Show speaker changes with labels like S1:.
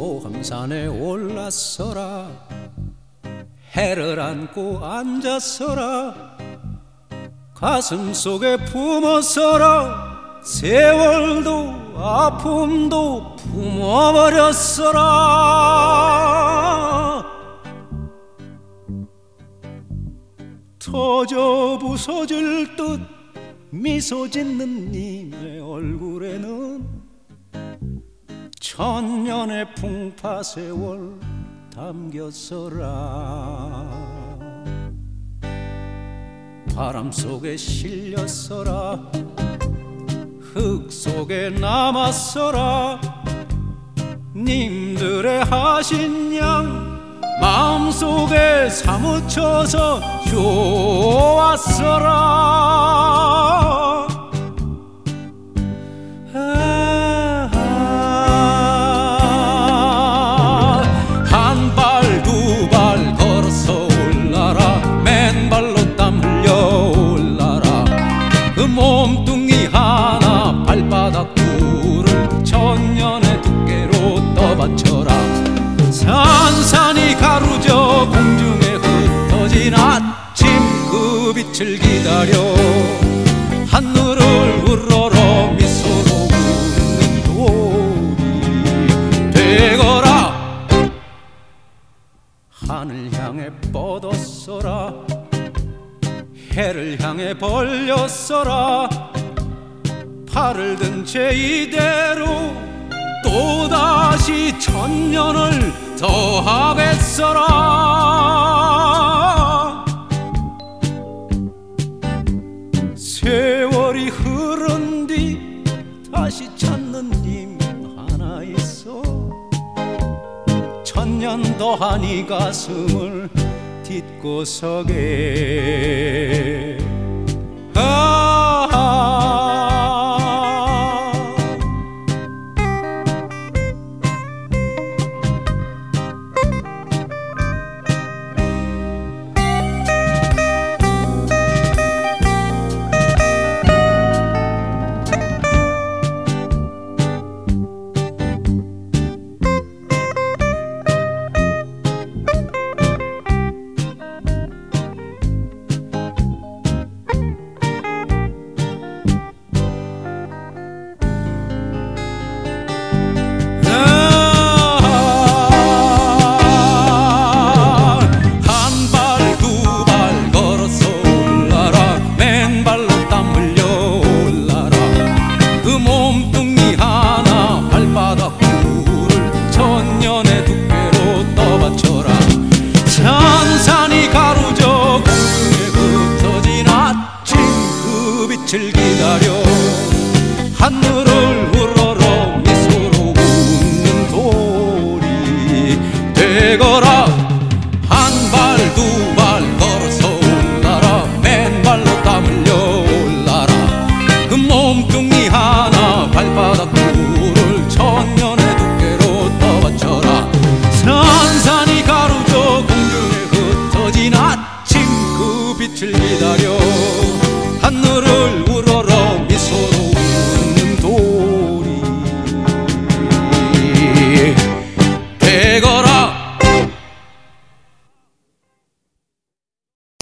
S1: 소황산에 올랐어라. 해를 안고 앉았어라. 가슴 속에 품었어라. 세월도 아픔도 품어버렸어라. 터져 부서질 듯 미소 짓는 님의 얼굴에는 천년의 풍파 세월 담겼어라. 바람 속에 실렸어라. 흙 속에 남았어라. 님들의 하신 양 마음속에 사무쳐서 좋았어라 몸뚱이 하나 발바닥 둘을 천년의 두께로 떠받쳐라. 산산이 가루져 공중에 흩어진 아침 그 빛을 기다려. 하늘을 우러러 미소로 웃는 돌이 되거라. 하늘 향해 뻗었어라 해를 향해 벌렸어라. 팔을 든 채 이대로 또다시 천년을 더하겠어라. 세월이 흐른 뒤 다시 찾는 님 하나 있어. 천년 더하니 가슴을 서게 아 청년의 두께로 떠받쳐라. 산산이 가루져 공중에 흩어진 아침 그 빛을 기다려. 하늘을 우-